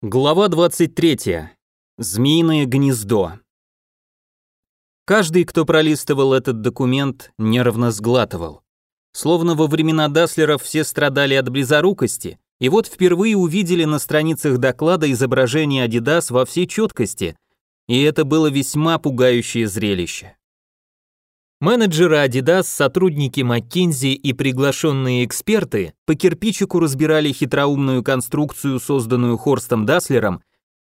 Глава 23. Змеиное гнездо. Каждый, кто пролистывал этот документ, нервно сглатывал. Словно во времена Даслеров все страдали от близорукости, и вот впервые увидели на страницах доклада изображение Adidas во всей четкости, и это было весьма пугающее зрелище. Менеджеры Adidas, сотрудники McKinsey и приглашенные эксперты по кирпичику разбирали хитроумную конструкцию, созданную Хорстом Даслером,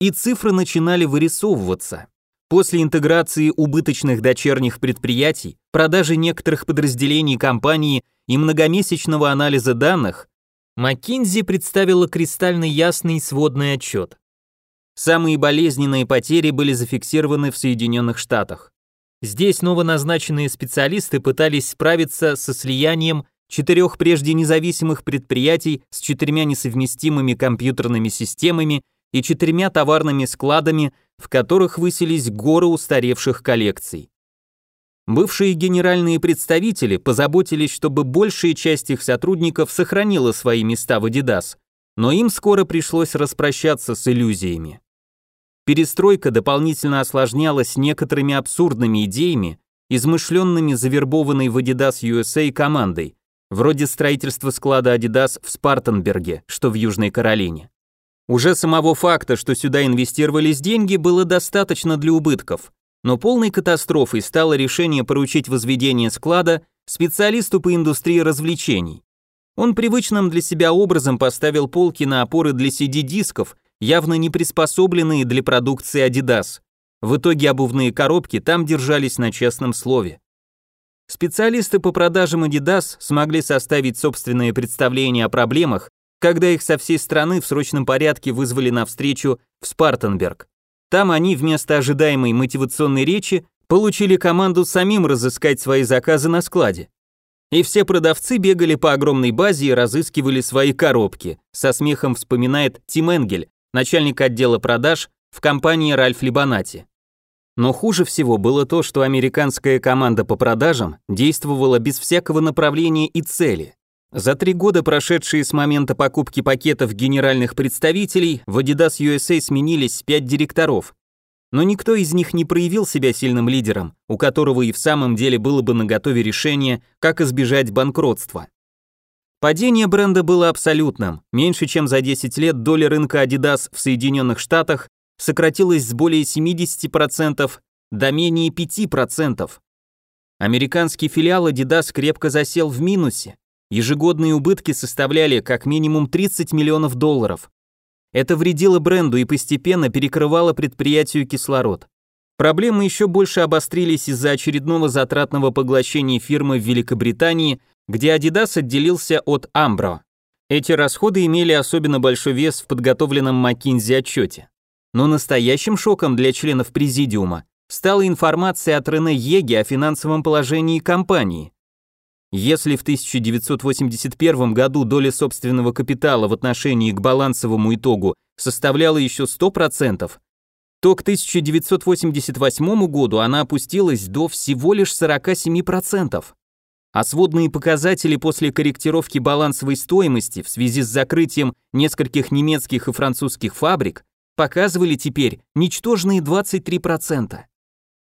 и цифры начинали вырисовываться. После интеграции убыточных дочерних предприятий, продажи некоторых подразделений компании и многомесячного анализа данных, McKinsey представила кристально ясный сводный отчет. Самые болезненные потери были зафиксированы в Соединенных Штатах. Здесь новоназначенные специалисты пытались справиться со слиянием четырех прежде независимых предприятий с четырьмя несовместимыми компьютерными системами и четырьмя товарными складами, в которых высились горы устаревших коллекций. Бывшие генеральные представители позаботились, чтобы большая часть их сотрудников сохранила свои места в Adidas, но им скоро пришлось распрощаться с иллюзиями. Перестройка дополнительно осложнялась некоторыми абсурдными идеями, измышленными завербованной в Adidas USA командой, вроде строительства склада Adidas в Спартанберге, что в Южной Каролине. Уже самого факта, что сюда инвестировались деньги, было достаточно для убытков, но полной катастрофой стало решение поручить возведение склада специалисту по индустрии развлечений. Он привычным для себя образом поставил полки на опоры для CD-дисков явно не приспособленные для продукции Adidas. В итоге обувные коробки там держались на честном слове. Специалисты по продажам Adidas смогли составить собственное представление о проблемах, когда их со всей страны в срочном порядке вызвали на встречу в Спартенберг. Там они вместо ожидаемой мотивационной речи получили команду самим разыскать свои заказы на складе. И все продавцы бегали по огромной базе и разыскивали свои коробки, со смехом вспоминает Тим Энгель, начальник отдела продаж в компании Ральф Либонати. Но хуже всего было то, что американская команда по продажам действовала без всякого направления и цели. За три года, прошедшие с момента покупки пакетов генеральных представителей, в Adidas USA сменились пять директоров. Но никто из них не проявил себя сильным лидером, у которого и в самом деле было бы наготове решение, как избежать банкротства. Падение бренда было абсолютным. Меньше чем за 10 лет доля рынка Adidas в Соединенных Штатах сократилась с более 70% до менее 5%. Американский филиал Adidas крепко засел в минусе. Ежегодные убытки составляли как минимум 30 миллионов долларов. Это вредило бренду и постепенно перекрывало предприятию кислород. Проблемы еще больше обострились из-за очередного затратного поглощения фирмы в Великобритании где Adidas отделился от Ambro. Эти расходы имели особенно большой вес в подготовленном McKinsey отчете. Но настоящим шоком для членов президиума стала информация от Рене Еги о финансовом положении компании. Если в 1981 году доля собственного капитала в отношении к балансовому итогу составляла еще 100%, то к 1988 году она опустилась до всего лишь 47% а сводные показатели после корректировки балансовой стоимости в связи с закрытием нескольких немецких и французских фабрик показывали теперь ничтожные 23%.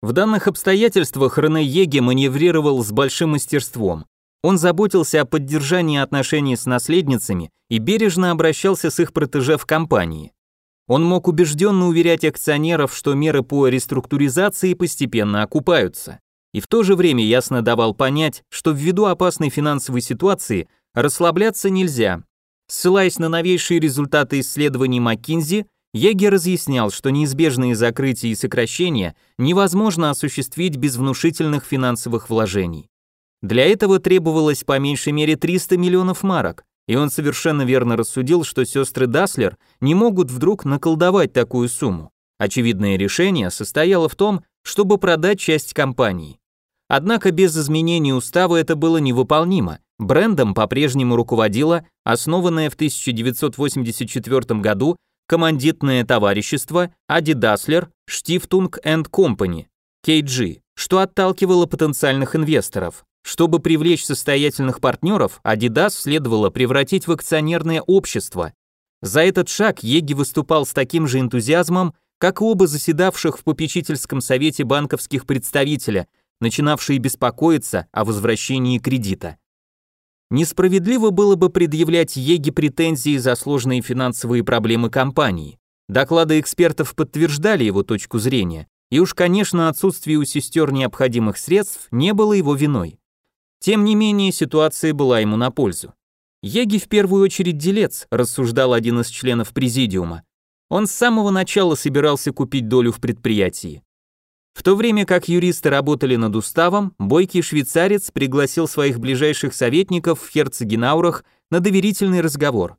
В данных обстоятельствах Рене Еге маневрировал с большим мастерством. Он заботился о поддержании отношений с наследницами и бережно обращался с их протеже в компании. Он мог убежденно уверять акционеров, что меры по реструктуризации постепенно окупаются и в то же время ясно давал понять, что ввиду опасной финансовой ситуации расслабляться нельзя. Ссылаясь на новейшие результаты исследований McKinsey, Еге разъяснял, что неизбежные закрытия и сокращения невозможно осуществить без внушительных финансовых вложений. Для этого требовалось по меньшей мере 300 миллионов марок, и он совершенно верно рассудил, что сестры Даслер не могут вдруг наколдовать такую сумму. Очевидное решение состояло в том, чтобы продать часть компании. Однако без изменения устава это было невыполнимо. Брендом по-прежнему руководило основанное в 1984 году командитное товарищество Adidasler Stiftung and Company, KG, что отталкивало потенциальных инвесторов. Чтобы привлечь состоятельных партнеров, Adidas следовало превратить в акционерное общество. За этот шаг Еги выступал с таким же энтузиазмом, как и оба заседавших в попечительском совете банковских представителя, начинавшие беспокоиться о возвращении кредита. Несправедливо было бы предъявлять Еге претензии за сложные финансовые проблемы компании. Доклады экспертов подтверждали его точку зрения, и уж, конечно, отсутствие у сестер необходимых средств не было его виной. Тем не менее, ситуация была ему на пользу. Еги в первую очередь делец, рассуждал один из членов президиума. Он с самого начала собирался купить долю в предприятии. В то время как юристы работали над уставом, бойкий швейцарец пригласил своих ближайших советников в Херцегенаурах на доверительный разговор.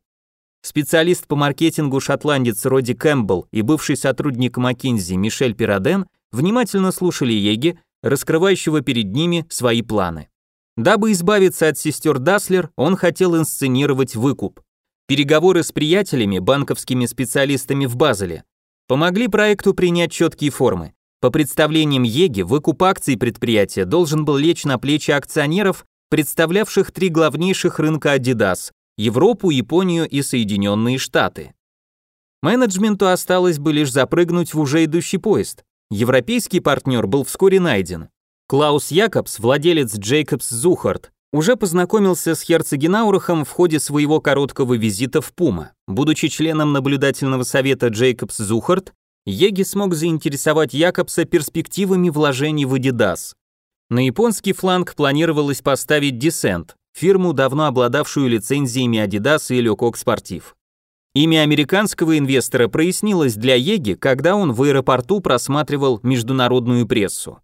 Специалист по маркетингу шотландец Роди Кэмпбелл и бывший сотрудник Маккинзи Мишель Пираден внимательно слушали Еги, раскрывающего перед ними свои планы. Дабы избавиться от сестер Даслер, он хотел инсценировать выкуп. Переговоры с приятелями, банковскими специалистами в Базеле, помогли проекту принять четкие формы. По представлениям Еги, выкуп акций предприятия должен был лечь на плечи акционеров, представлявших три главнейших рынка Adidas – Европу, Японию и Соединенные Штаты. Менеджменту осталось бы лишь запрыгнуть в уже идущий поезд. Европейский партнер был вскоре найден. Клаус Якобс, владелец Джейкобс Зухарт, уже познакомился с Херцегенаурахом в ходе своего короткого визита в Пума. Будучи членом наблюдательного совета Джейкобс Зухарт, Еги смог заинтересовать Якобса перспективами вложений в Adidas. На японский фланг планировалось поставить Descent, фирму, давно обладавшую лицензиями Adidas и Lecoq Sportif. Имя американского инвестора прояснилось для Еги, когда он в аэропорту просматривал международную прессу.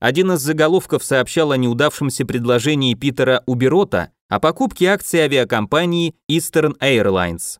Один из заголовков сообщал о неудавшемся предложении Питера Уберота о покупке акций авиакомпании Eastern Airlines.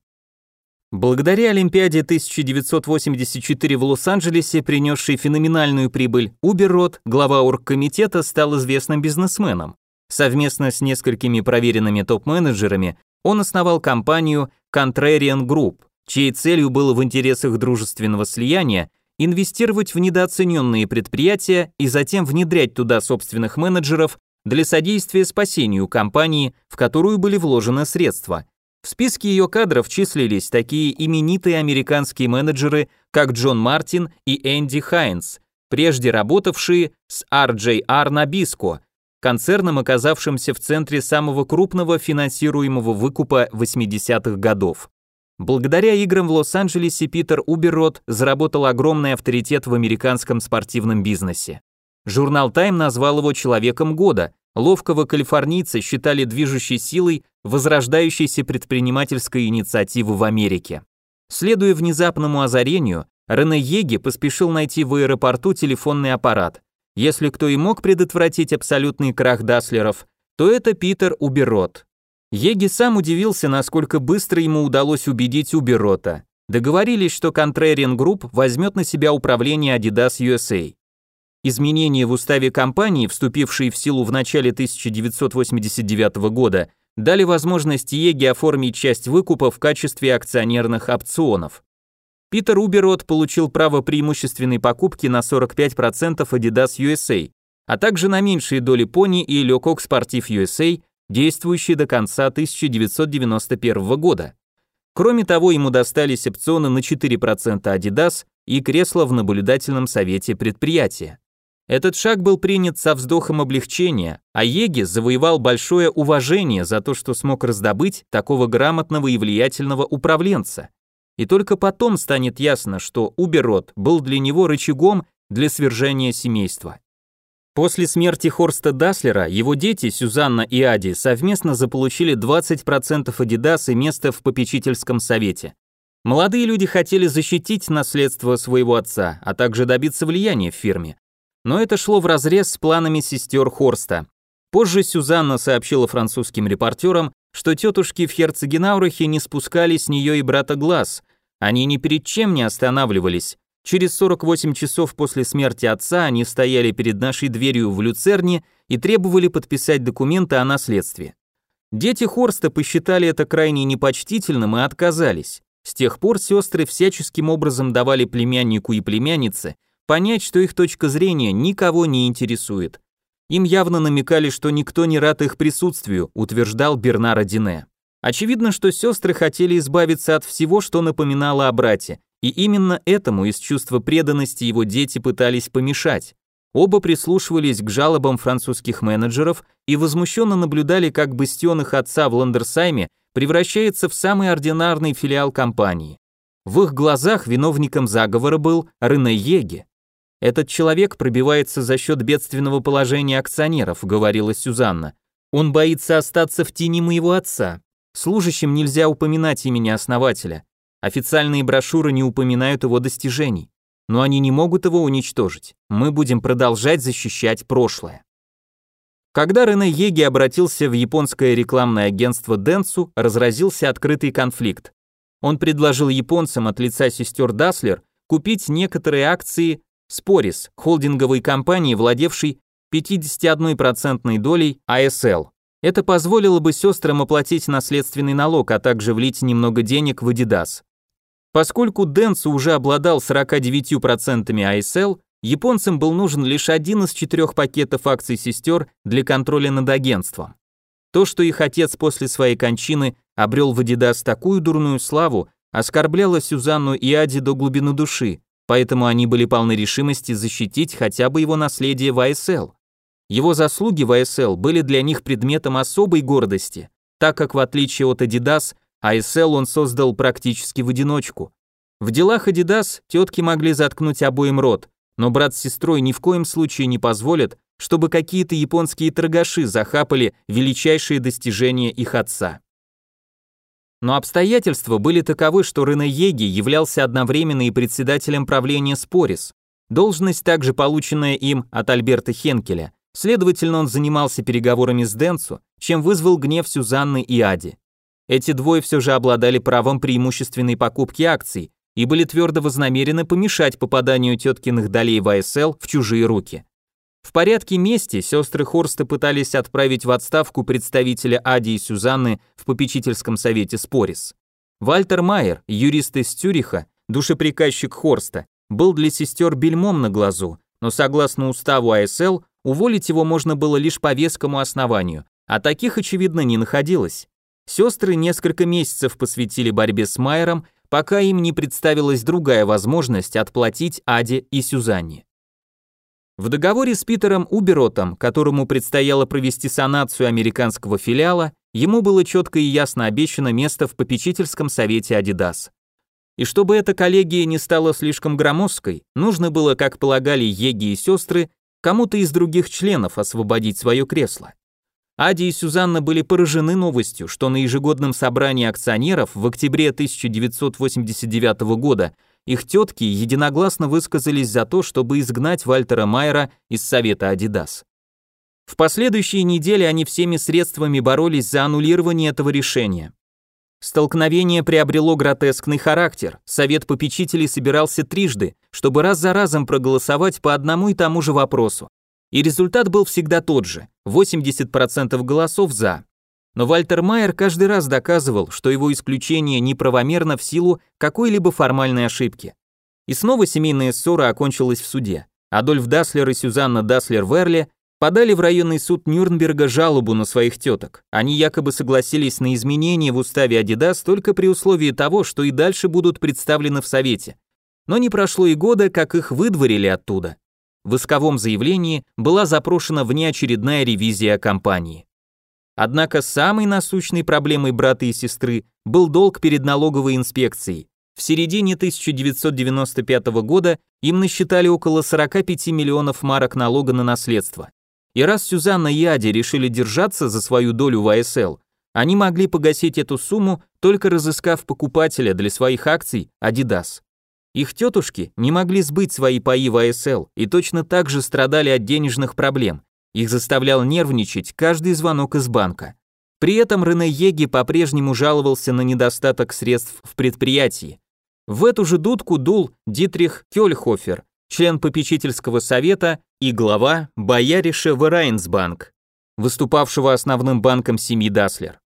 Благодаря Олимпиаде 1984 в Лос-Анджелесе, принесшей феноменальную прибыль, Уберот, глава оргкомитета, стал известным бизнесменом. Совместно с несколькими проверенными топ-менеджерами он основал компанию Contrarian Group, чьей целью было в интересах дружественного слияния инвестировать в недооцененные предприятия и затем внедрять туда собственных менеджеров для содействия спасению компании, в которую были вложены средства – в списке ее кадров числились такие именитые американские менеджеры, как Джон Мартин и Энди Хайнс, прежде работавшие с RJR Nabisco, концерном, оказавшимся в центре самого крупного финансируемого выкупа 80-х годов. Благодаря играм в Лос-Анджелесе Питер Уберрот заработал огромный авторитет в американском спортивном бизнесе. Журнал Time назвал его «Человеком года», ловкого калифорнийца считали движущей силой возрождающейся предпринимательской инициативы в Америке. Следуя внезапному озарению, Рене Еги поспешил найти в аэропорту телефонный аппарат. Если кто и мог предотвратить абсолютный крах Даслеров, то это Питер Уберот. Еги сам удивился, насколько быстро ему удалось убедить Уберота. Договорились, что Contrarian Group возьмет на себя управление Adidas USA. Изменения в уставе компании, вступившие в силу в начале 1989 года, дали возможность Еге оформить часть выкупа в качестве акционерных опционов. Питер Уберот получил право преимущественной покупки на 45% Adidas USA, а также на меньшие доли Pony и Lecoq Sportif USA, действующие до конца 1991 года. Кроме того, ему достались опционы на 4% Adidas и кресло в наблюдательном совете предприятия. Этот шаг был принят со вздохом облегчения, а Еги завоевал большое уважение за то, что смог раздобыть такого грамотного и влиятельного управленца. И только потом станет ясно, что Уберот был для него рычагом для свержения семейства. После смерти Хорста Даслера его дети, Сюзанна и Ади, совместно заполучили 20% Adidas и место в попечительском совете. Молодые люди хотели защитить наследство своего отца, а также добиться влияния в фирме но это шло вразрез с планами сестер Хорста. Позже Сюзанна сообщила французским репортерам, что тетушки в Херцегенаурахе не спускали с нее и брата глаз, они ни перед чем не останавливались. Через 48 часов после смерти отца они стояли перед нашей дверью в Люцерне и требовали подписать документы о наследстве. Дети Хорста посчитали это крайне непочтительным и отказались. С тех пор сестры всяческим образом давали племяннику и племяннице понять, что их точка зрения никого не интересует. Им явно намекали, что никто не рад их присутствию, утверждал Бернар Дине. Очевидно, что сестры хотели избавиться от всего, что напоминало о брате, и именно этому из чувства преданности его дети пытались помешать. Оба прислушивались к жалобам французских менеджеров и возмущенно наблюдали, как бастион их отца в Ландерсайме превращается в самый ординарный филиал компании. В их глазах виновником заговора был Рене Еге. «Этот человек пробивается за счет бедственного положения акционеров», — говорила Сюзанна. «Он боится остаться в тени моего отца. Служащим нельзя упоминать имени основателя. Официальные брошюры не упоминают его достижений но они не могут его уничтожить. Мы будем продолжать защищать прошлое. Когда Рене Еги обратился в японское рекламное агентство Денсу, разразился открытый конфликт. Он предложил японцам от лица сестер Даслер купить некоторые акции Спорис, холдинговой компании, владевшей 51% долей ASL. Это позволило бы сестрам оплатить наследственный налог, а также влить немного денег в Adidas. Поскольку Денсу уже обладал 49% ASL, японцам был нужен лишь один из четырех пакетов акций сестер для контроля над агентством. То, что их отец после своей кончины обрел в Adidas такую дурную славу, оскорбляло Сюзанну и Ади до глубины души, поэтому они были полны решимости защитить хотя бы его наследие в ASL. Его заслуги в ASL были для них предметом особой гордости, так как в отличие от Adidas ASL он создал практически в одиночку. В делах Adidas тетки могли заткнуть обоим рот, но брат с сестрой ни в коем случае не позволят, чтобы какие-то японские торгаши захапали величайшие достижения их отца. Но обстоятельства были таковы, что Рене Еги являлся одновременно и председателем правления Спорис, должность также полученная им от Альберта Хенкеля, следовательно, он занимался переговорами с Денцу, чем вызвал гнев Сюзанны и Ади. Эти двое все же обладали правом преимущественной покупки акций и были твердо вознамерены помешать попаданию теткиных долей в АСЛ в чужие руки. В порядке мести сестры Хорста пытались отправить в отставку представителя Ади и Сюзанны в попечительском совете Спорис. Вальтер Майер, юрист из Цюриха, душеприказчик Хорста, был для сестер бельмом на глазу, но согласно уставу АСЛ, уволить его можно было лишь по вескому основанию, а таких, очевидно, не находилось. Сестры несколько месяцев посвятили борьбе с Майером, пока им не представилась другая возможность отплатить Аде и Сюзанне. В договоре с Питером Уберотом, которому предстояло провести санацию американского филиала, ему было четко и ясно обещано место в попечительском совете Adidas. И чтобы эта коллегия не стала слишком громоздкой, нужно было, как полагали Еги и сестры, кому-то из других членов освободить свое кресло. Ади и Сюзанна были поражены новостью, что на ежегодном собрании акционеров в октябре 1989 года их тетки единогласно высказались за то, чтобы изгнать Вальтера Майера из совета Adidas. В последующие недели они всеми средствами боролись за аннулирование этого решения. Столкновение приобрело гротескный характер. Совет попечителей собирался трижды, чтобы раз за разом проголосовать по одному и тому же вопросу. И результат был всегда тот же – 80% голосов «за». Но Вальтер Майер каждый раз доказывал, что его исключение неправомерно в силу какой-либо формальной ошибки. И снова семейная ссора окончилась в суде. Адольф Даслер и Сюзанна Даслер-Верли подали в районный суд Нюрнберга жалобу на своих теток. Они якобы согласились на изменения в уставе Adidas только при условии того, что и дальше будут представлены в Совете. Но не прошло и года, как их выдворили оттуда в исковом заявлении была запрошена внеочередная ревизия компании. Однако самой насущной проблемой брата и сестры был долг перед налоговой инспекцией. В середине 1995 года им насчитали около 45 миллионов марок налога на наследство. И раз Сюзанна и Ади решили держаться за свою долю в АСЛ, они могли погасить эту сумму, только разыскав покупателя для своих акций Adidas. Их тетушки не могли сбыть свои паи в АСЛ и точно так же страдали от денежных проблем. Их заставлял нервничать каждый звонок из банка. При этом Рене Еги по-прежнему жаловался на недостаток средств в предприятии. В эту же дудку дул Дитрих Кёльхофер, член попечительского совета и глава Бояриша Верайнсбанк, выступавшего основным банком семьи Даслер.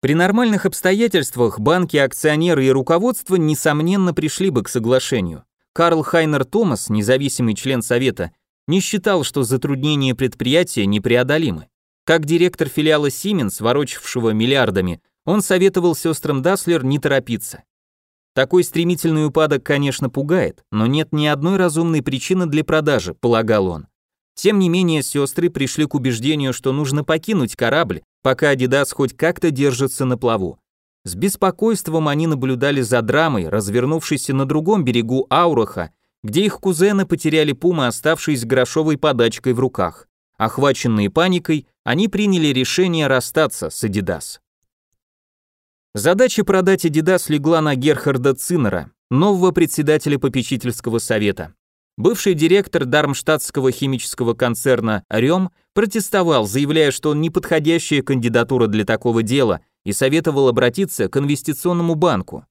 При нормальных обстоятельствах банки, акционеры и руководство несомненно пришли бы к соглашению. Карл Хайнер Томас, независимый член совета, не считал, что затруднения предприятия непреодолимы. Как директор филиала Siemens, ворочавшего миллиардами, он советовал сестрам Даслер не торопиться. Такой стремительный упадок, конечно, пугает, но нет ни одной разумной причины для продажи, полагал он. Тем не менее, сестры пришли к убеждению, что нужно покинуть корабль, пока Adidas хоть как-то держится на плаву. С беспокойством они наблюдали за драмой, развернувшейся на другом берегу Аураха, где их кузены потеряли пумы, оставшись грошовой подачкой в руках. Охваченные паникой, они приняли решение расстаться с Adidas. Задача продать Adidas легла на Герхарда Циннера, нового председателя попечительского совета. Бывший директор Дармштадтского химического концерна Рем протестовал, заявляя, что он неподходящая кандидатура для такого дела и советовал обратиться к инвестиционному банку.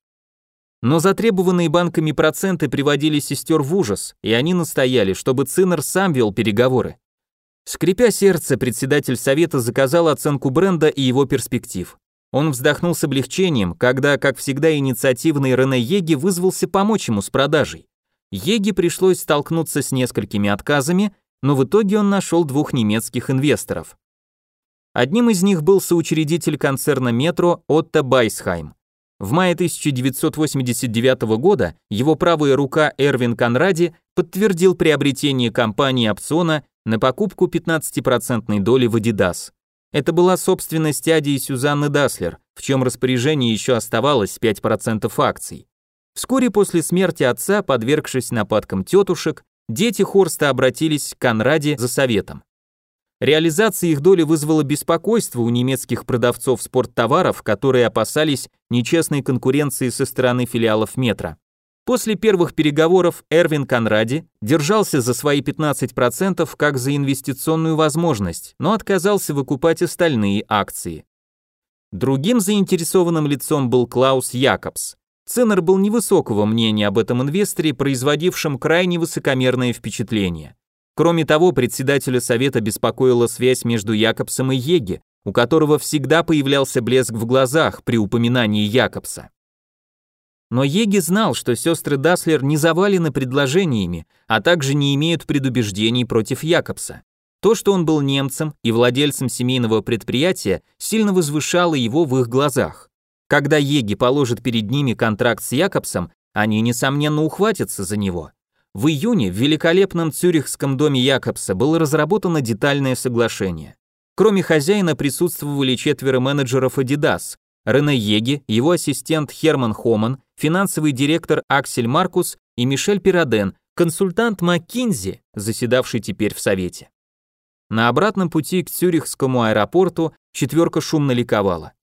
Но затребованные банками проценты приводили сестер в ужас, и они настояли, чтобы Циннер сам вел переговоры. Скрипя сердце, председатель совета заказал оценку бренда и его перспектив. Он вздохнул с облегчением, когда, как всегда, инициативный Рене Еги вызвался помочь ему с продажей. Еги пришлось столкнуться с несколькими отказами, но в итоге он нашел двух немецких инвесторов. Одним из них был соучредитель концерна «Метро» Отто Байсхайм. В мае 1989 года его правая рука Эрвин Конради подтвердил приобретение компании опциона на покупку 15% доли в Adidas. Это была собственность Ади и Сюзанны Даслер, в чем распоряжении еще оставалось 5% акций. Вскоре после смерти отца, подвергшись нападкам тетушек, дети Хорста обратились к Конраде за советом. Реализация их доли вызвала беспокойство у немецких продавцов спорттоваров, которые опасались нечестной конкуренции со стороны филиалов метро. После первых переговоров Эрвин Конради держался за свои 15% как за инвестиционную возможность, но отказался выкупать остальные акции. Другим заинтересованным лицом был Клаус Якобс. Ценнер был невысокого мнения об этом инвесторе, производившем крайне высокомерное впечатление. Кроме того, председателя совета беспокоила связь между Якобсом и Еге, у которого всегда появлялся блеск в глазах при упоминании Якобса. Но Еги знал, что сестры Даслер не завалены предложениями, а также не имеют предубеждений против Якобса. То, что он был немцем и владельцем семейного предприятия, сильно возвышало его в их глазах. Когда Еги положит перед ними контракт с Якобсом, они, несомненно, ухватятся за него. В июне в великолепном цюрихском доме Якобса было разработано детальное соглашение. Кроме хозяина присутствовали четверо менеджеров Adidas, Рене Еги, его ассистент Херман Хоман, финансовый директор Аксель Маркус и Мишель Пираден, консультант МcKinsey, заседавший теперь в Совете. На обратном пути к Цюрихскому аэропорту четверка шумно ликовала.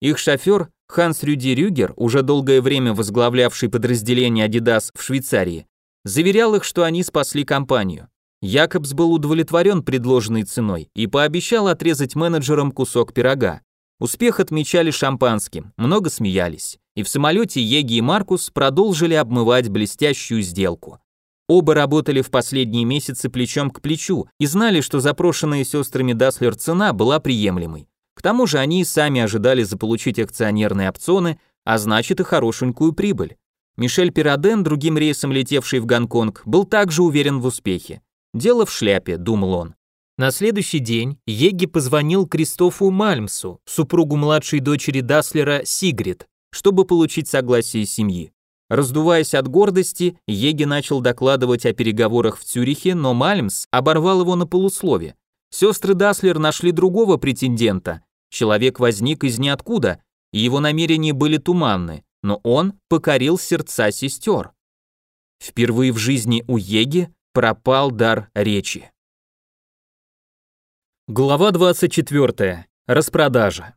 Их шофер Ханс Рюди Рюгер, уже долгое время возглавлявший подразделение Adidas в Швейцарии, заверял их, что они спасли компанию. Якобс был удовлетворен предложенной ценой и пообещал отрезать менеджерам кусок пирога. Успех отмечали шампанским, много смеялись, и в самолете Еги и Маркус продолжили обмывать блестящую сделку. Оба работали в последние месяцы плечом к плечу и знали, что запрошенная сестрами Даслер цена была приемлемой. К тому же они сами ожидали заполучить акционерные опционы, а значит и хорошенькую прибыль. Мишель Пираден, другим рейсом летевший в Гонконг, был также уверен в успехе. «Дело в шляпе», — думал он. На следующий день Еги позвонил Кристофу Мальмсу, супругу младшей дочери Даслера Сигрид, чтобы получить согласие семьи. Раздуваясь от гордости, Еги начал докладывать о переговорах в Цюрихе, но Мальмс оборвал его на полуслове. Сестры Даслер нашли другого претендента. Человек возник из ниоткуда, и его намерения были туманны, но он покорил сердца сестер. Впервые в жизни у Еги пропал дар речи. Глава 24. Распродажа.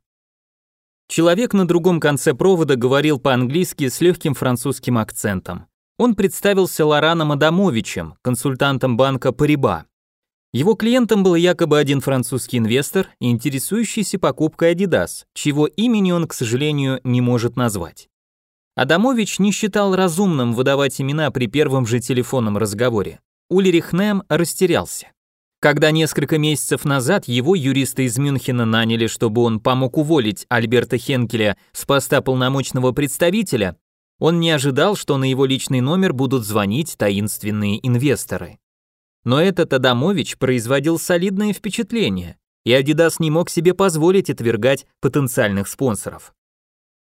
Человек на другом конце провода говорил по-английски с легким французским акцентом. Он представился Лораном Адамовичем, консультантом банка Париба. Его клиентом был якобы один французский инвестор, интересующийся покупкой Adidas, чьего имени он, к сожалению, не может назвать. Адамович не считал разумным выдавать имена при первом же телефонном разговоре. Ульрих Нем растерялся. Когда несколько месяцев назад его юристы из Мюнхена наняли, чтобы он помог уволить Альберта Хенкеля с поста полномочного представителя, он не ожидал, что на его личный номер будут звонить таинственные инвесторы. Но этот Адамович производил солидное впечатление, и Adidas не мог себе позволить отвергать потенциальных спонсоров.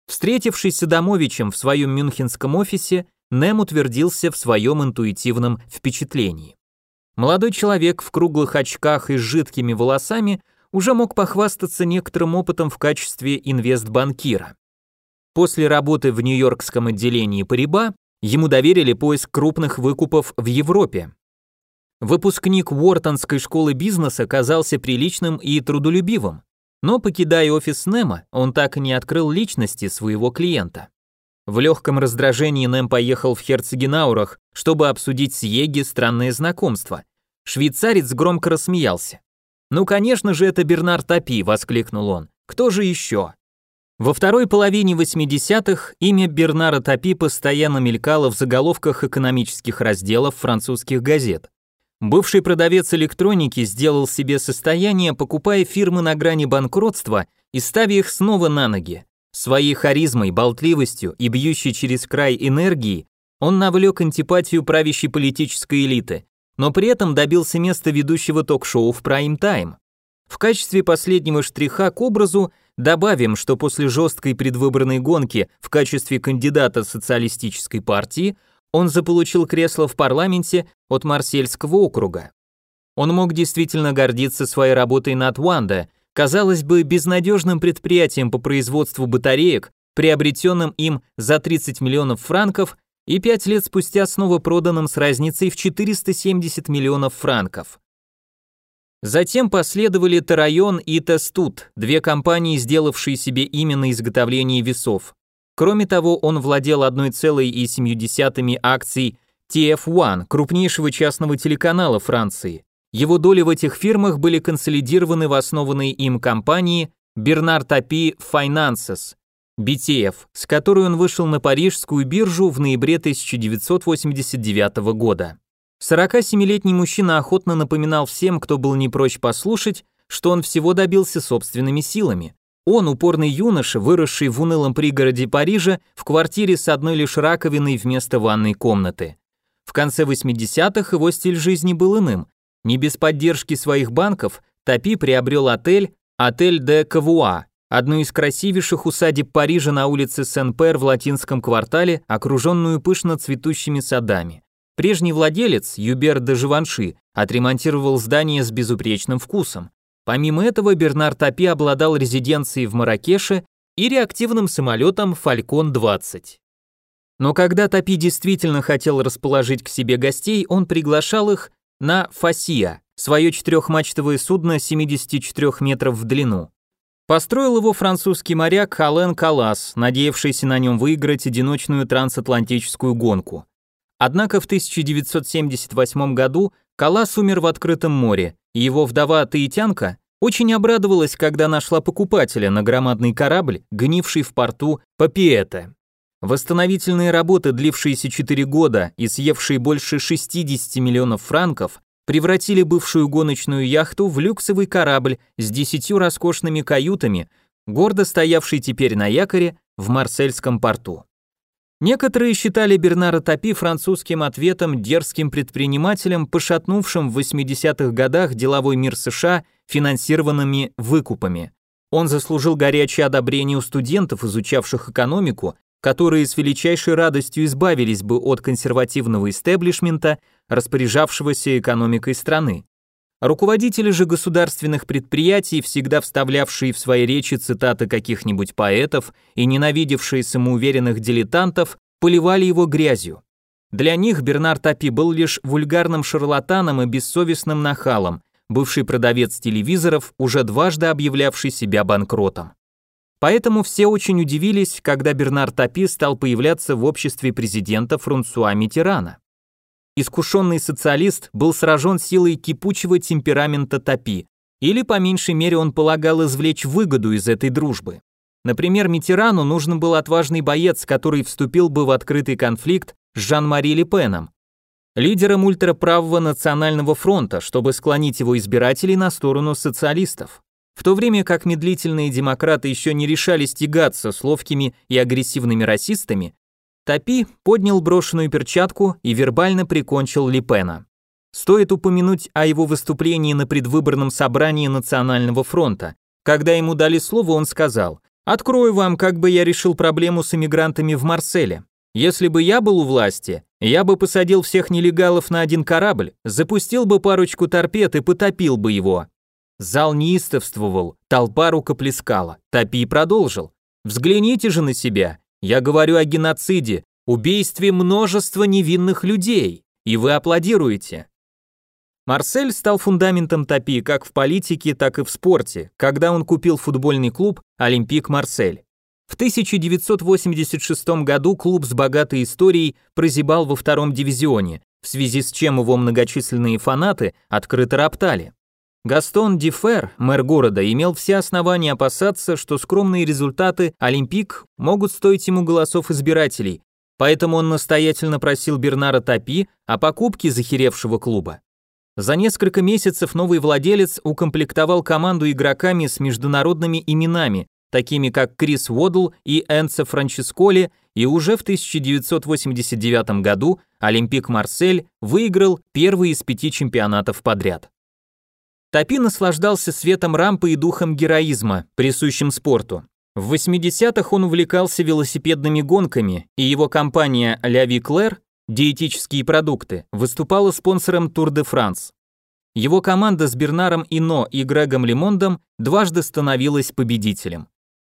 Встретившись с Адамовичем в своем мюнхенском офисе, Нем утвердился в своем интуитивном впечатлении. Молодой человек в круглых очках и с жидкими волосами уже мог похвастаться некоторым опытом в качестве инвестбанкира. После работы в нью-йоркском отделении Париба ему доверили поиск крупных выкупов в Европе. Выпускник Уортонской школы бизнеса казался приличным и трудолюбивым, но покидая офис Нема, он так и не открыл личности своего клиента. В легком раздражении Нэм поехал в Херцегенаурах, чтобы обсудить с Еги странное знакомство. Швейцарец громко рассмеялся. «Ну, конечно же, это Бернар Тапи», — воскликнул он. «Кто же еще?» Во второй половине 80-х имя Бернара Тапи постоянно мелькало в заголовках экономических разделов французских газет. Бывший продавец электроники сделал себе состояние, покупая фирмы на грани банкротства и ставя их снова на ноги. Своей харизмой, болтливостью и бьющей через край энергией он навлек антипатию правящей политической элиты, но при этом добился места ведущего ток-шоу в прайм-тайм. В качестве последнего штриха к образу добавим, что после жесткой предвыборной гонки в качестве кандидата социалистической партии он заполучил кресло в парламенте от Марсельского округа. Он мог действительно гордиться своей работой над Уанда, казалось бы, безнадежным предприятием по производству батареек, приобретенным им за 30 миллионов франков и пять лет спустя снова проданным с разницей в 470 миллионов франков. Затем последовали Тарайон и Тестут, две компании, сделавшие себе имя на изготовлении весов. Кроме того, он владел 1,7 акций TF1, крупнейшего частного телеканала Франции. Его доли в этих фирмах были консолидированы в основанной им компании Bernard Tapie Finances, BTF, с которой он вышел на парижскую биржу в ноябре 1989 года. 47-летний мужчина охотно напоминал всем, кто был не прочь послушать, что он всего добился собственными силами. Он, упорный юноша, выросший в унылом пригороде Парижа, в квартире с одной лишь раковиной вместо ванной комнаты. В конце 80-х его стиль жизни был иным. Не без поддержки своих банков Топи приобрел отель «Отель де Кавуа», одну из красивейших усадеб Парижа на улице Сен-Пер в латинском квартале, окруженную пышно цветущими садами. Прежний владелец, Юбер де Живанши, отремонтировал здание с безупречным вкусом. Помимо этого, Бернар Топи обладал резиденцией в Маракеше и реактивным самолетом «Фалькон-20». Но когда Топи действительно хотел расположить к себе гостей, он приглашал их на Фасия, свое четырехмачтовое судно 74 метров в длину. Построил его французский моряк Ален Калас, надеявшийся на нем выиграть одиночную трансатлантическую гонку. Однако в 1978 году Калас умер в открытом море, его вдова Таитянка очень обрадовалась, когда нашла покупателя на громадный корабль, гнивший в порту Папиэте. Восстановительные работы, длившиеся 4 года и съевшие больше 60 миллионов франков, превратили бывшую гоночную яхту в люксовый корабль с десятью роскошными каютами, гордо стоявший теперь на якоре в Марсельском порту. Некоторые считали Бернара Топи французским ответом дерзким предпринимателям, пошатнувшим в 80-х годах деловой мир США финансированными выкупами. Он заслужил горячее одобрение у студентов, изучавших экономику, которые с величайшей радостью избавились бы от консервативного истеблишмента, распоряжавшегося экономикой страны. Руководители же государственных предприятий, всегда вставлявшие в свои речи цитаты каких-нибудь поэтов и ненавидевшие самоуверенных дилетантов, поливали его грязью. Для них Бернар Тапи был лишь вульгарным шарлатаном и бессовестным нахалом, бывший продавец телевизоров, уже дважды объявлявший себя банкротом. Поэтому все очень удивились, когда Бернар Тапи стал появляться в обществе президента Франсуа Миттерана. Искушенный социалист был сражен силой кипучего темперамента Тапи, или по меньшей мере он полагал извлечь выгоду из этой дружбы. Например, Миттерану нужен был отважный боец, который вступил бы в открытый конфликт с Жан-Мари Лепеном, лидером ультраправого национального фронта, чтобы склонить его избирателей на сторону социалистов. В то время как медлительные демократы еще не решались тягаться с ловкими и агрессивными расистами, Топи поднял брошенную перчатку и вербально прикончил Липена. Стоит упомянуть о его выступлении на предвыборном собрании Национального фронта. Когда ему дали слово, он сказал, Открою вам, как бы я решил проблему с иммигрантами в Марселе. Если бы я был у власти, я бы посадил всех нелегалов на один корабль, запустил бы парочку торпед и потопил бы его. Зал неистовствовал, толпа рукоплескала. Топи продолжил. Взгляните же на себя. Я говорю о геноциде, убийстве множества невинных людей, и вы аплодируете. Марсель стал фундаментом Топи как в политике, так и в спорте, когда он купил футбольный клуб «Олимпик Марсель». В 1986 году клуб с богатой историей прозябал во втором дивизионе, в связи с чем его многочисленные фанаты открыто роптали. Гастон Дифер, мэр города, имел все основания опасаться, что скромные результаты «Олимпик» могут стоить ему голосов избирателей, поэтому он настоятельно просил Бернара Топи о покупке захеревшего клуба. За несколько месяцев новый владелец укомплектовал команду игроками с международными именами, такими как Крис Уодл и Энце Франческоли, и уже в 1989 году Олимпик Марсель выиграл первый из пяти чемпионатов подряд. Топи наслаждался светом рампы и духом героизма, присущим спорту. В 80-х он увлекался велосипедными гонками, и его компания Vie Claire диетические продукты, выступала спонсором Тур де Франс. Его команда с Бернаром Ино и Грегом Лемондом дважды становилась победителем.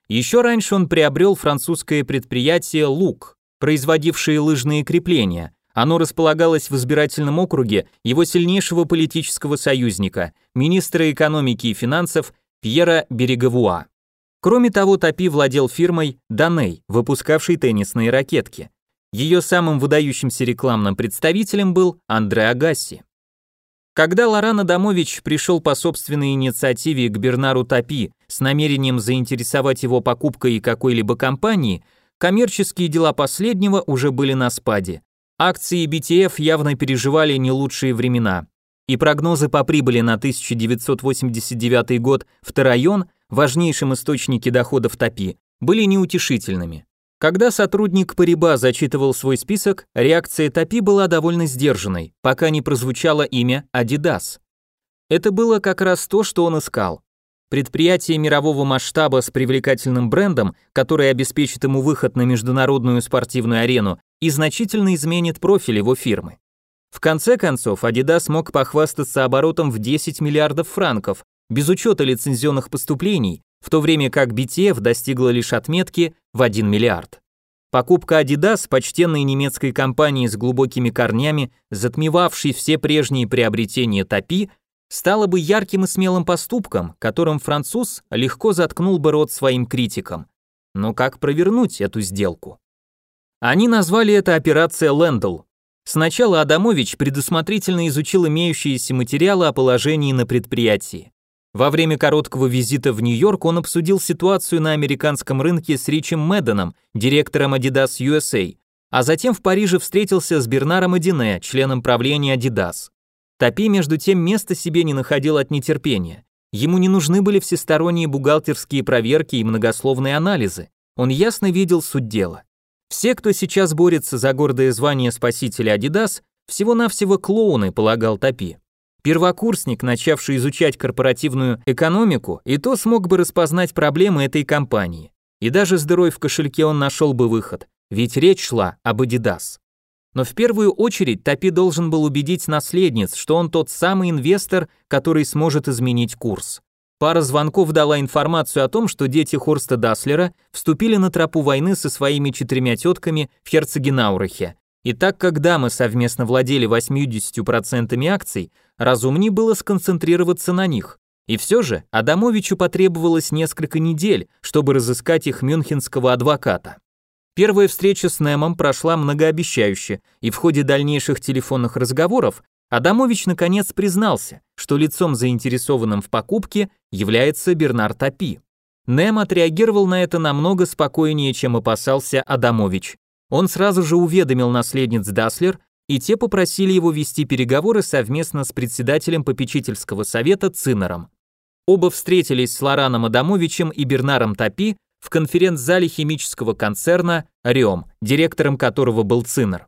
Еще раньше он приобрел французское предприятие «Лук», производившее лыжные крепления. Оно располагалось в избирательном округе его сильнейшего политического союзника, министра экономики и финансов Пьера Береговуа. Кроме того, Топи владел фирмой «Даней», выпускавшей теннисные ракетки. Ее самым выдающимся рекламным представителем был Андре Агасси. Когда Лоран Адамович пришел по собственной инициативе к Бернару Топи с намерением заинтересовать его покупкой какой-либо компании, коммерческие дела последнего уже были на спаде. Акции BTF явно переживали не лучшие времена. И прогнозы по прибыли на 1989 год в Тарайон, важнейшем источнике доходов Топи, были неутешительными. Когда сотрудник Париба зачитывал свой список, реакция Топи была довольно сдержанной, пока не прозвучало имя Adidas. Это было как раз то, что он искал. Предприятие мирового масштаба с привлекательным брендом, который обеспечит ему выход на международную спортивную арену и значительно изменит профиль его фирмы. В конце концов, Adidas мог похвастаться оборотом в 10 миллиардов франков, без учета лицензионных поступлений, в то время как BTF достигла лишь отметки в 1 миллиард. Покупка Adidas, почтенной немецкой компании с глубокими корнями, затмевавшей все прежние приобретения Топи, стала бы ярким и смелым поступком, которым француз легко заткнул бы рот своим критикам. Но как провернуть эту сделку? Они назвали это операция Лендл. Сначала Адамович предусмотрительно изучил имеющиеся материалы о положении на предприятии. Во время короткого визита в Нью-Йорк он обсудил ситуацию на американском рынке с Ричем Мэдденом, директором Adidas USA, а затем в Париже встретился с Бернаром Адине, членом правления Adidas. Топи между тем места себе не находил от нетерпения. Ему не нужны были всесторонние бухгалтерские проверки и многословные анализы. Он ясно видел суть дела. Все, кто сейчас борется за гордое звание спасителя Adidas, всего-навсего клоуны, полагал Топи. Первокурсник, начавший изучать корпоративную экономику, и то смог бы распознать проблемы этой компании. И даже с дырой в кошельке он нашел бы выход, ведь речь шла об Adidas. Но в первую очередь Топи должен был убедить наследниц, что он тот самый инвестор, который сможет изменить курс. Пара звонков дала информацию о том, что дети Хорста Даслера вступили на тропу войны со своими четырьмя тетками в Херцегенаурахе, и так как дамы совместно владели 80% акций, разумнее было сконцентрироваться на них. И все же Адамовичу потребовалось несколько недель, чтобы разыскать их мюнхенского адвоката. Первая встреча с Немом прошла многообещающе, и в ходе дальнейших телефонных разговоров Адамович наконец признался, что лицом заинтересованным в покупке является Бернар Тапи. Нем отреагировал на это намного спокойнее, чем опасался Адамович. Он сразу же уведомил наследниц Даслер, и те попросили его вести переговоры совместно с председателем попечительского совета Цинером. Оба встретились с Лораном Адамовичем и Бернаром Тапи в конференц-зале химического концерна «Рем», директором которого был Цинер.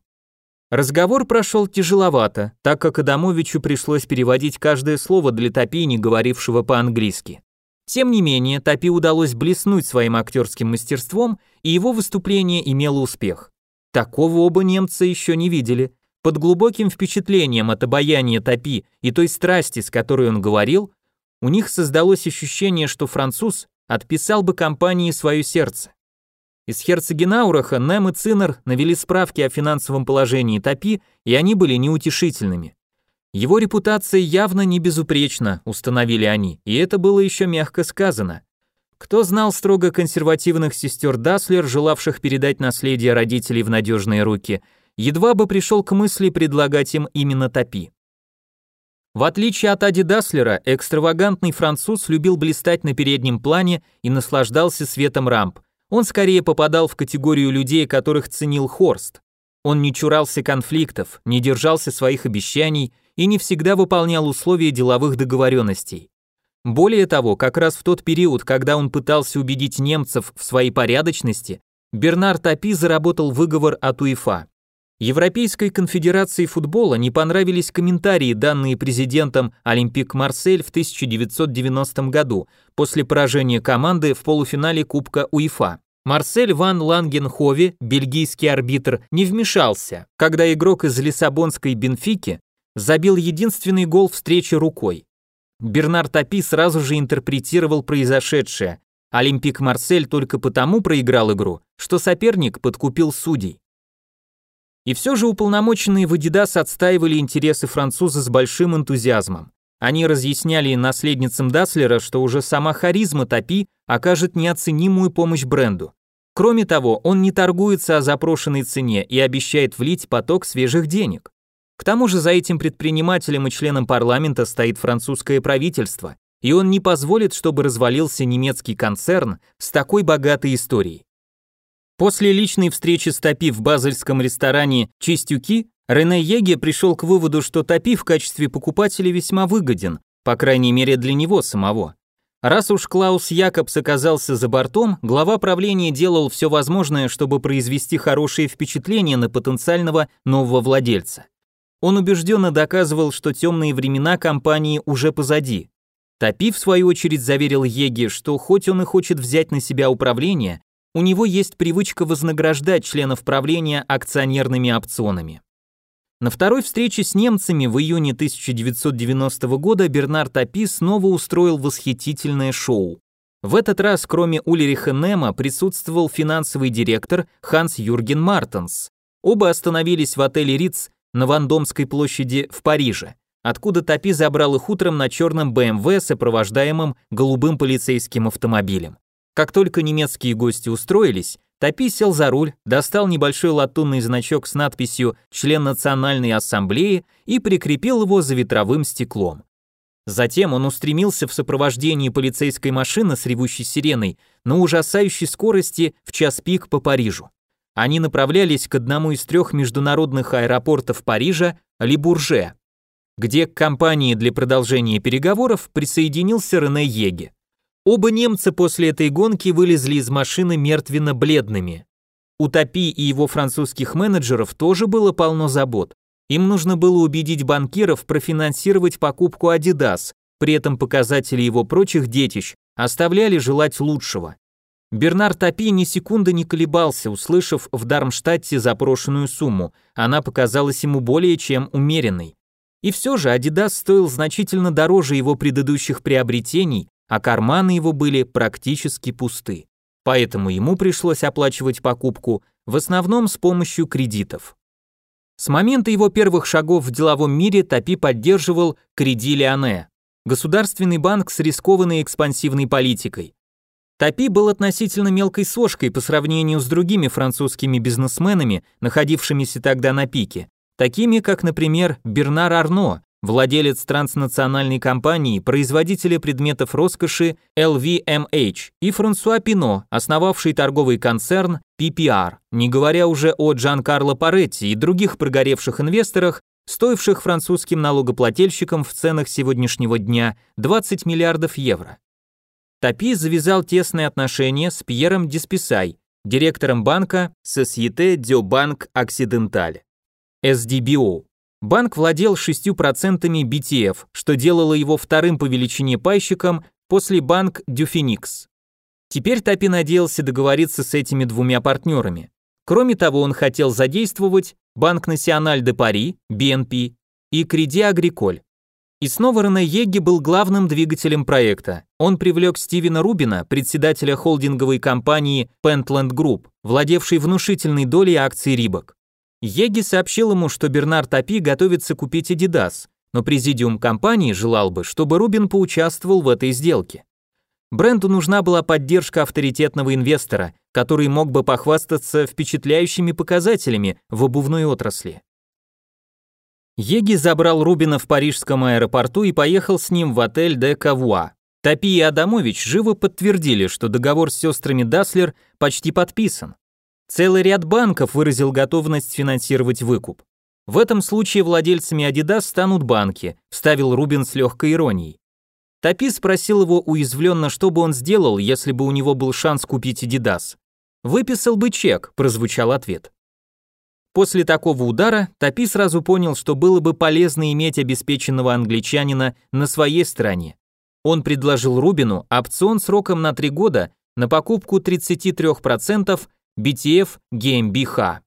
Разговор прошел тяжеловато, так как Адамовичу пришлось переводить каждое слово для Топи, не говорившего по-английски. Тем не менее, Тапи удалось блеснуть своим актерским мастерством, и его выступление имело успех. Такого оба немца еще не видели. Под глубоким впечатлением от обаяния Тапи и той страсти, с которой он говорил, у них создалось ощущение, что француз отписал бы компании свое сердце. Из Херцегенаураха Нем и Цинер навели справки о финансовом положении Тапи, и они были неутешительными. Его репутация явно не безупречна, установили они, и это было еще мягко сказано. Кто знал строго консервативных сестер Даслер, желавших передать наследие родителей в надежные руки, едва бы пришел к мысли предлагать им именно Топи. В отличие от Ади Даслера, экстравагантный француз любил блистать на переднем плане и наслаждался светом рамп. Он скорее попадал в категорию людей, которых ценил Хорст. Он не чурался конфликтов, не держался своих обещаний и не всегда выполнял условия деловых договоренностей. Более того, как раз в тот период, когда он пытался убедить немцев в своей порядочности, Бернар Тапи заработал выговор от УЕФА. Европейской конфедерации футбола не понравились комментарии, данные президентом Олимпик Марсель в 1990 году после поражения команды в полуфинале Кубка УЕФА. Марсель ван Лангенхове, бельгийский арбитр, не вмешался, когда игрок из Лиссабонской Бенфики забил единственный гол встречи рукой. Бернар Тапи сразу же интерпретировал произошедшее. Олимпик Марсель только потому проиграл игру, что соперник подкупил судей. И все же уполномоченные в Adidas отстаивали интересы француза с большим энтузиазмом. Они разъясняли наследницам Даслера, что уже сама харизма Тапи окажет неоценимую помощь бренду. Кроме того, он не торгуется о запрошенной цене и обещает влить поток свежих денег. К тому же за этим предпринимателем и членом парламента стоит французское правительство, и он не позволит, чтобы развалился немецкий концерн с такой богатой историей. После личной встречи с Топи в базельском ресторане «Чистюки» Рене Еге пришел к выводу, что Топи в качестве покупателя весьма выгоден, по крайней мере для него самого. Раз уж Клаус Якобс оказался за бортом, глава правления делал все возможное, чтобы произвести хорошее впечатление на потенциального нового владельца. Он убежденно доказывал, что темные времена компании уже позади. Топи, в свою очередь, заверил Еге, что хоть он и хочет взять на себя управление, у него есть привычка вознаграждать членов правления акционерными опционами. На второй встрече с немцами в июне 1990 года Бернар Топи снова устроил восхитительное шоу. В этот раз, кроме Ульриха Нема, присутствовал финансовый директор Ханс Юрген Мартенс. Оба остановились в отеле Риц на Вандомской площади в Париже, откуда Топи забрал их утром на черном БМВ, сопровождаемом голубым полицейским автомобилем. Как только немецкие гости устроились, Топи сел за руль, достал небольшой латунный значок с надписью «Член Национальной Ассамблеи» и прикрепил его за ветровым стеклом. Затем он устремился в сопровождении полицейской машины с ревущей сиреной на ужасающей скорости в час пик по Парижу. Они направлялись к одному из трех международных аэропортов Парижа, Либурже, где к компании для продолжения переговоров присоединился Рене Еге. Оба немца после этой гонки вылезли из машины мертвенно-бледными. У Топи и его французских менеджеров тоже было полно забот. Им нужно было убедить банкиров профинансировать покупку Adidas, при этом показатели его прочих детищ оставляли желать лучшего. Бернар Топи ни секунды не колебался, услышав в Дармштадте запрошенную сумму. Она показалась ему более чем умеренной. И все же Adidas стоил значительно дороже его предыдущих приобретений, а карманы его были практически пусты. Поэтому ему пришлось оплачивать покупку в основном с помощью кредитов. С момента его первых шагов в деловом мире Топи поддерживал Креди Леоне, государственный банк с рискованной экспансивной политикой. Топи был относительно мелкой сошкой по сравнению с другими французскими бизнесменами, находившимися тогда на пике, такими как, например, Бернар Арно, владелец транснациональной компании, производителя предметов роскоши LVMH, и Франсуа Пино, основавший торговый концерн PPR, не говоря уже о Джан Карло Паретти и других прогоревших инвесторах, стоивших французским налогоплательщикам в ценах сегодняшнего дня 20 миллиардов евро. Топи завязал тесные отношения с Пьером Дисписай, директором банка Société de Banque Occidentale, SDBO. Банк владел 6% BTF, что делало его вторым по величине пайщиком после банк Дюфиникс. Теперь Тапи надеялся договориться с этими двумя партнерами. Кроме того, он хотел задействовать Банк Националь де Пари, BNP и Креди Агриколь. И снова Рене Егги был главным двигателем проекта. Он привлек Стивена Рубина, председателя холдинговой компании Pentland Group, владевшей внушительной долей акций Рибок. Егги сообщил ему, что Бернар Тапи готовится купить Adidas, но президиум компании желал бы, чтобы Рубин поучаствовал в этой сделке. Бренду нужна была поддержка авторитетного инвестора, который мог бы похвастаться впечатляющими показателями в обувной отрасли. Еги забрал Рубина в парижском аэропорту и поехал с ним в отель де Кавуа. Топи и Адамович живо подтвердили, что договор с сестрами Даслер почти подписан. Целый ряд банков выразил готовность финансировать выкуп. В этом случае владельцами Adidas станут банки, вставил Рубин с легкой иронией. Топи спросил его уязвленно, что бы он сделал, если бы у него был шанс купить Adidas. «Выписал бы чек», прозвучал ответ. После такого удара Топи сразу понял, что было бы полезно иметь обеспеченного англичанина на своей стороне. Он предложил Рубину опцион сроком на 3 года на покупку 33% BTF GmbH,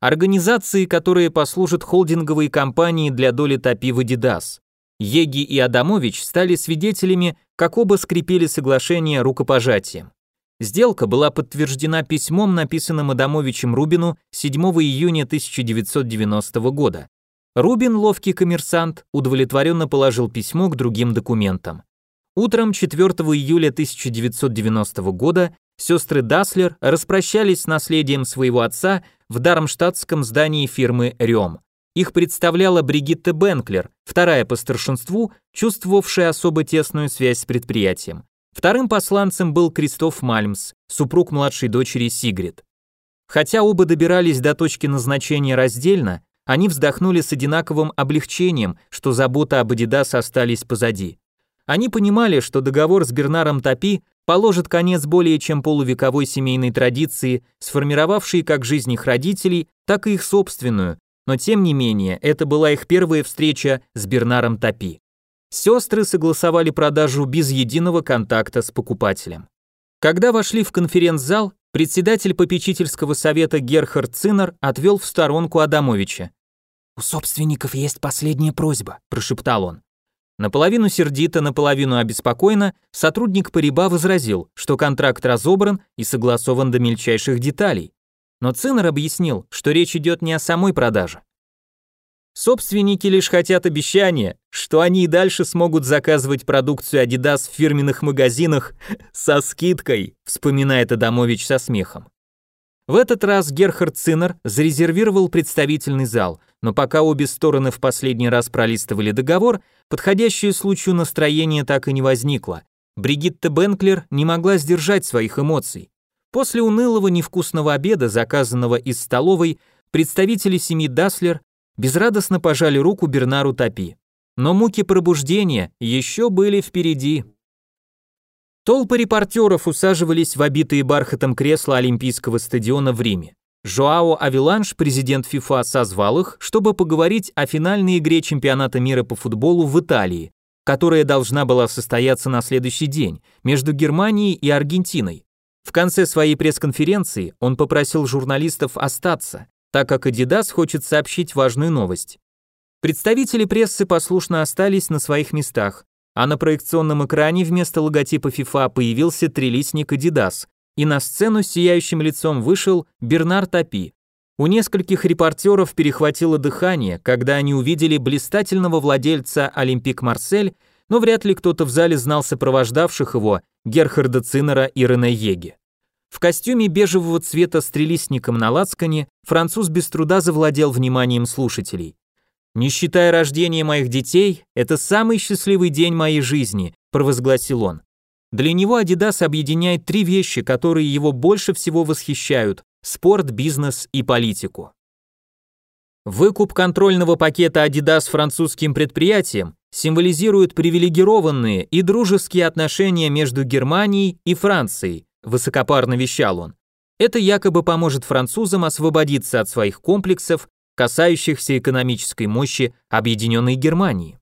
организации, которые послужат холдинговой компании для доли Топи в Adidas. Еги и Адамович стали свидетелями, как оба скрепили соглашение рукопожатием. Сделка была подтверждена письмом, написанным Адамовичем Рубину 7 июня 1990 года. Рубин, ловкий коммерсант, удовлетворенно положил письмо к другим документам. Утром 4 июля 1990 года сестры Даслер распрощались с наследием своего отца в дармштадтском здании фирмы Рем. Их представляла Бригитта Бенклер, вторая по старшинству, чувствовавшая особо тесную связь с предприятием. Вторым посланцем был Кристоф Мальмс, супруг младшей дочери Сигрид. Хотя оба добирались до точки назначения раздельно, они вздохнули с одинаковым облегчением, что забота об Адидас остались позади. Они понимали, что договор с Бернаром Топи положит конец более чем полувековой семейной традиции, сформировавшей как жизнь их родителей, так и их собственную, но тем не менее, это была их первая встреча с Бернаром Топи. Сестры согласовали продажу без единого контакта с покупателем. Когда вошли в конференц-зал, председатель попечительского совета Герхард Цинер отвел в сторонку Адамовича. «У собственников есть последняя просьба», – прошептал он. Наполовину сердито, наполовину обеспокоенно, сотрудник Париба возразил, что контракт разобран и согласован до мельчайших деталей. Но Цинер объяснил, что речь идет не о самой продаже, Собственники лишь хотят обещания, что они и дальше смогут заказывать продукцию Adidas в фирменных магазинах со скидкой, вспоминает Адамович со смехом. В этот раз Герхард Цинер зарезервировал представительный зал, но пока обе стороны в последний раз пролистывали договор, подходящее случаю настроение так и не возникло. Бригитта Бенклер не могла сдержать своих эмоций. После унылого невкусного обеда, заказанного из столовой, представители семьи Даслер безрадостно пожали руку Бернару Топи. Но муки пробуждения еще были впереди. Толпы репортеров усаживались в обитые бархатом кресла Олимпийского стадиона в Риме. Жоао Авиланш, президент ФИФА, созвал их, чтобы поговорить о финальной игре чемпионата мира по футболу в Италии, которая должна была состояться на следующий день между Германией и Аргентиной. В конце своей пресс-конференции он попросил журналистов остаться, так как Adidas хочет сообщить важную новость. Представители прессы послушно остались на своих местах, а на проекционном экране вместо логотипа FIFA появился трилистник Adidas, и на сцену с сияющим лицом вышел Бернар Тапи. У нескольких репортеров перехватило дыхание, когда они увидели блистательного владельца Олимпик Марсель, но вряд ли кто-то в зале знал сопровождавших его Герхарда Циннера и Рене Еге. В костюме бежевого цвета с трелистником на лацкане француз без труда завладел вниманием слушателей. «Не считая рождения моих детей, это самый счастливый день моей жизни», провозгласил он. Для него Adidas объединяет три вещи, которые его больше всего восхищают – спорт, бизнес и политику. Выкуп контрольного пакета Adidas французским предприятием символизирует привилегированные и дружеские отношения между Германией и Францией, высокопарно вещал он. Это якобы поможет французам освободиться от своих комплексов, касающихся экономической мощи объединенной Германии.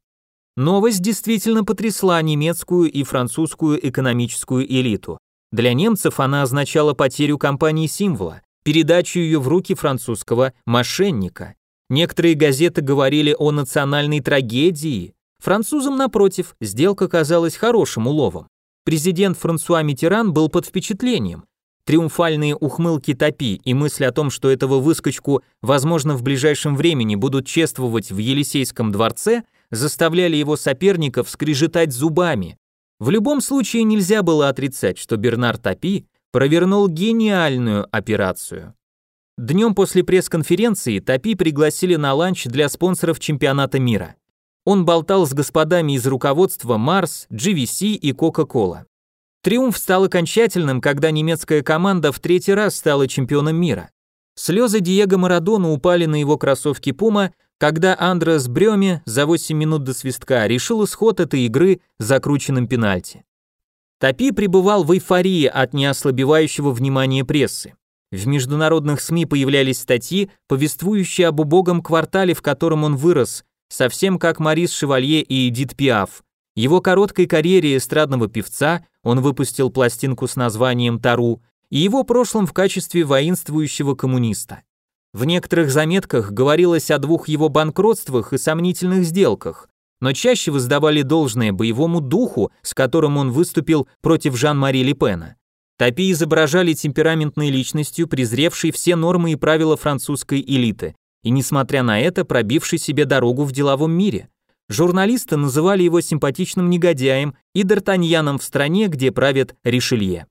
Новость действительно потрясла немецкую и французскую экономическую элиту. Для немцев она означала потерю компании символа, передачу ее в руки французского мошенника. Некоторые газеты говорили о национальной трагедии. Французам, напротив, сделка казалась хорошим уловом. Президент Франсуа Миттеран был под впечатлением. Триумфальные ухмылки Топи и мысль о том, что этого выскочку, возможно, в ближайшем времени будут чествовать в Елисейском дворце, заставляли его соперников скрежетать зубами. В любом случае нельзя было отрицать, что Бернар Топи провернул гениальную операцию. Днем после пресс-конференции Топи пригласили на ланч для спонсоров чемпионата мира. Он болтал с господами из руководства Mars, GVC и Coca-Cola. Триумф стал окончательным, когда немецкая команда в третий раз стала чемпионом мира. Слезы Диего Марадона упали на его кроссовки Пума, когда Андрес Брёме за 8 минут до свистка решил исход этой игры закрученным пенальти. Топи пребывал в эйфории от неослабевающего внимания прессы. В международных СМИ появлялись статьи, повествующие об убогом квартале, в котором он вырос, совсем как Марис Шевалье и Эдит Пиаф. Его короткой карьере эстрадного певца он выпустил пластинку с названием «Тару» и его прошлом в качестве воинствующего коммуниста. В некоторых заметках говорилось о двух его банкротствах и сомнительных сделках, но чаще воздавали должное боевому духу, с которым он выступил против Жан-Мари Лепена. Топи изображали темпераментной личностью, презревшей все нормы и правила французской элиты, и, несмотря на это, пробивший себе дорогу в деловом мире. Журналисты называли его симпатичным негодяем и Д'Артаньяном в стране, где правит Ришелье.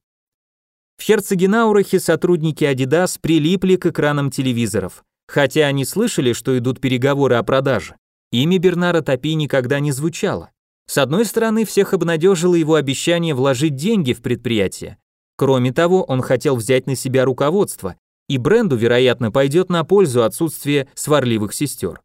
В Херцегенаурахе сотрудники Adidas прилипли к экранам телевизоров, хотя они слышали, что идут переговоры о продаже. Имя Бернара Топи никогда не звучало. С одной стороны, всех обнадежило его обещание вложить деньги в предприятие. Кроме того, он хотел взять на себя руководство, и бренду, вероятно, пойдет на пользу отсутствие сварливых сестер.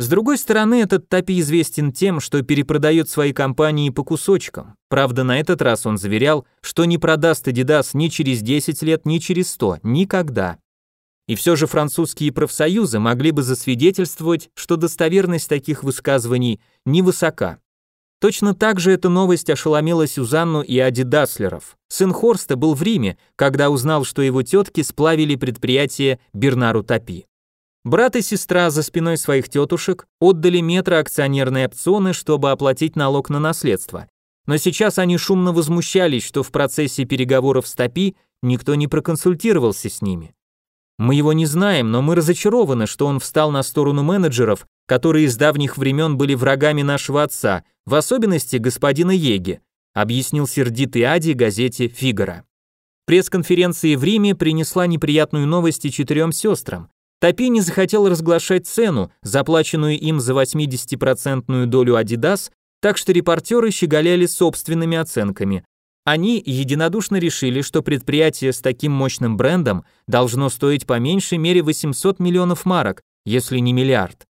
С другой стороны, этот Тапи известен тем, что перепродает свои компании по кусочкам. Правда, на этот раз он заверял, что не продаст Adidas ни через 10 лет, ни через 100, никогда. И все же французские профсоюзы могли бы засвидетельствовать, что достоверность таких высказываний невысока. Точно так же эта новость ошеломила Сюзанну и Адидаслеров. Сын Хорста был в Риме, когда узнал, что его тетки сплавили предприятие Бернару Тапи. Брат и сестра за спиной своих тетушек отдали метро акционерные опционы, чтобы оплатить налог на наследство. Но сейчас они шумно возмущались, что в процессе переговоров с Топи никто не проконсультировался с ними. Мы его не знаем, но мы разочарованы, что он встал на сторону менеджеров, которые с давних времен были врагами нашего отца, в особенности господина Еги, объяснил сердитый Ади газете «Фигара». Пресс-конференция в Риме принесла неприятную новость и четырем сестрам. Топи не захотел разглашать цену, заплаченную им за 80% долю Adidas, так что репортеры щеголяли собственными оценками. Они единодушно решили, что предприятие с таким мощным брендом должно стоить по меньшей мере 800 миллионов марок, если не миллиард.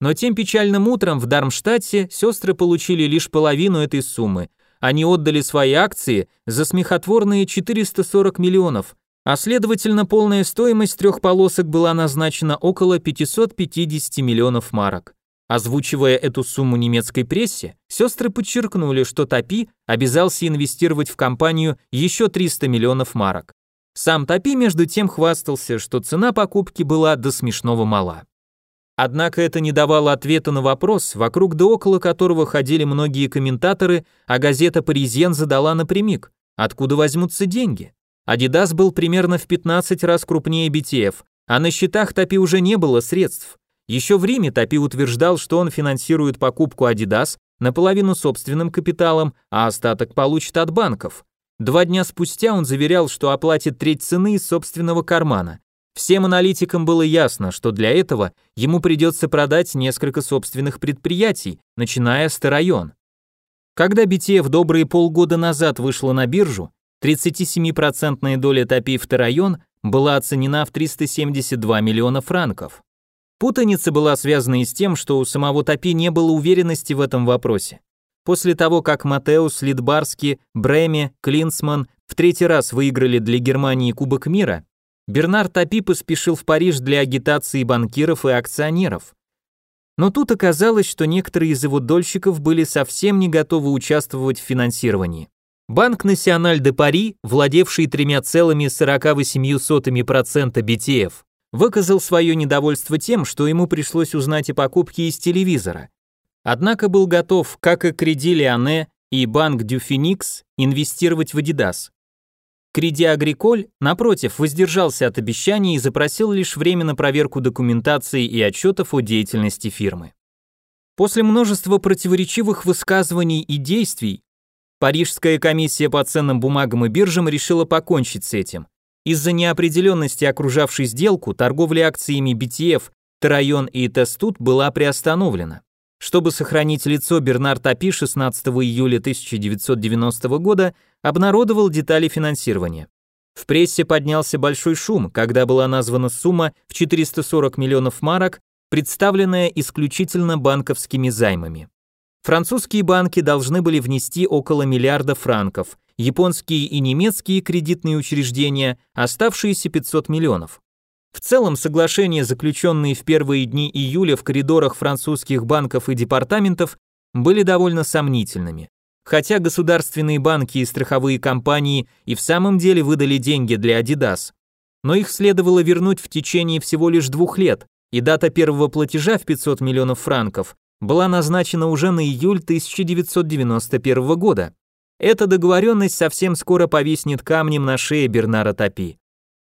Но тем печальным утром в Дармштадте сестры получили лишь половину этой суммы. Они отдали свои акции за смехотворные 440 миллионов, а следовательно полная стоимость трех полосок была назначена около 550 миллионов марок. Озвучивая эту сумму немецкой прессе, сестры подчеркнули, что Топи обязался инвестировать в компанию еще 300 миллионов марок. Сам Топи между тем хвастался, что цена покупки была до смешного мала. Однако это не давало ответа на вопрос, вокруг да около которого ходили многие комментаторы, а газета «Паризьен» задала напрямик, откуда возьмутся деньги. Adidas был примерно в 15 раз крупнее BTF, а на счетах Топи уже не было средств. Еще в Риме Топи утверждал, что он финансирует покупку Adidas наполовину собственным капиталом, а остаток получит от банков. Два дня спустя он заверял, что оплатит треть цены из собственного кармана. Всем аналитикам было ясно, что для этого ему придется продать несколько собственных предприятий, начиная с Террайон. Когда BTF добрые полгода назад вышла на биржу, 37% доля Топи в район была оценена в 372 миллиона франков. Путаница была связана и с тем, что у самого Топи не было уверенности в этом вопросе. После того, как Матеус, Литбарски, Бреме, Клинсман в третий раз выиграли для Германии Кубок мира, Бернар Топи поспешил в Париж для агитации банкиров и акционеров. Но тут оказалось, что некоторые из его дольщиков были совсем не готовы участвовать в финансировании. Банк Националь де Пари, владевший 3,48% BTF, выказал свое недовольство тем, что ему пришлось узнать о покупке из телевизора. Однако был готов, как и Креди Леоне и Банк Дю Феникс, инвестировать в Adidas. Креди Агриколь, напротив, воздержался от обещаний и запросил лишь время на проверку документации и отчетов о деятельности фирмы. После множества противоречивых высказываний и действий, Парижская комиссия по ценным бумагам и биржам решила покончить с этим. Из-за неопределенности окружавшей сделку торговля акциями BTF, Тарайон и Тестут была приостановлена. Чтобы сохранить лицо, Бернар Тапи 16 июля 1990 года обнародовал детали финансирования. В прессе поднялся большой шум, когда была названа сумма в 440 миллионов марок, представленная исключительно банковскими займами. Французские банки должны были внести около миллиарда франков, японские и немецкие кредитные учреждения оставшиеся 500 миллионов. В целом, соглашения, заключенные в первые дни июля в коридорах французских банков и департаментов, были довольно сомнительными. Хотя государственные банки и страховые компании и в самом деле выдали деньги для Adidas, но их следовало вернуть в течение всего лишь двух лет, и дата первого платежа в 500 миллионов франков была назначена уже на июль 1991 года. Эта договоренность совсем скоро повиснет камнем на шее Бернара Топи.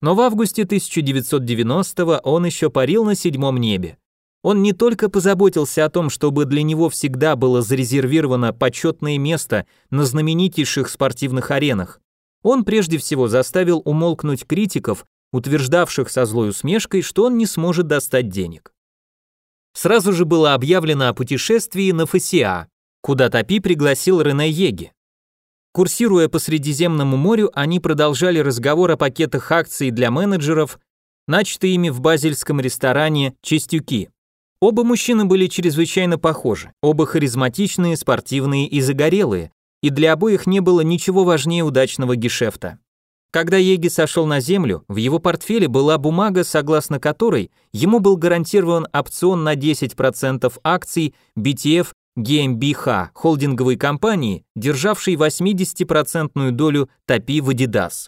Но в августе 1990-го он еще парил на седьмом небе. Он не только позаботился о том, чтобы для него всегда было зарезервировано почетное место на знаменитейших спортивных аренах. Он прежде всего заставил умолкнуть критиков, утверждавших со злой усмешкой, что он не сможет достать денег. Сразу же было объявлено о путешествии на ФСИА, куда Топи пригласил Рене Еги. Курсируя по Средиземному морю, они продолжали разговор о пакетах акций для менеджеров, начатые ими в базельском ресторане «Чистюки». Оба мужчины были чрезвычайно похожи, оба харизматичные, спортивные и загорелые, и для обоих не было ничего важнее удачного гешефта. Когда Еги сошел на землю, в его портфеле была бумага, согласно которой ему был гарантирован опцион на 10% акций BTF GmbH, холдинговой компании, державшей 80% долю Топи в Adidas.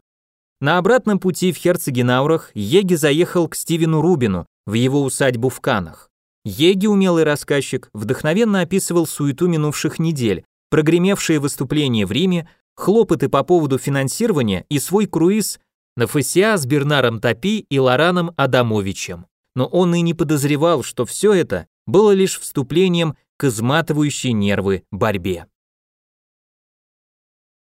На обратном пути в Херцегенаурах Еги заехал к Стивену Рубину в его усадьбу в Канах. Еги, умелый рассказчик, вдохновенно описывал суету минувших недель, прогремевшие выступления в Риме, хлопоты по поводу финансирования и свой круиз на ФСИА с Бернаром Топи и Лораном Адамовичем. Но он и не подозревал, что все это было лишь вступлением к изматывающей нервы борьбе.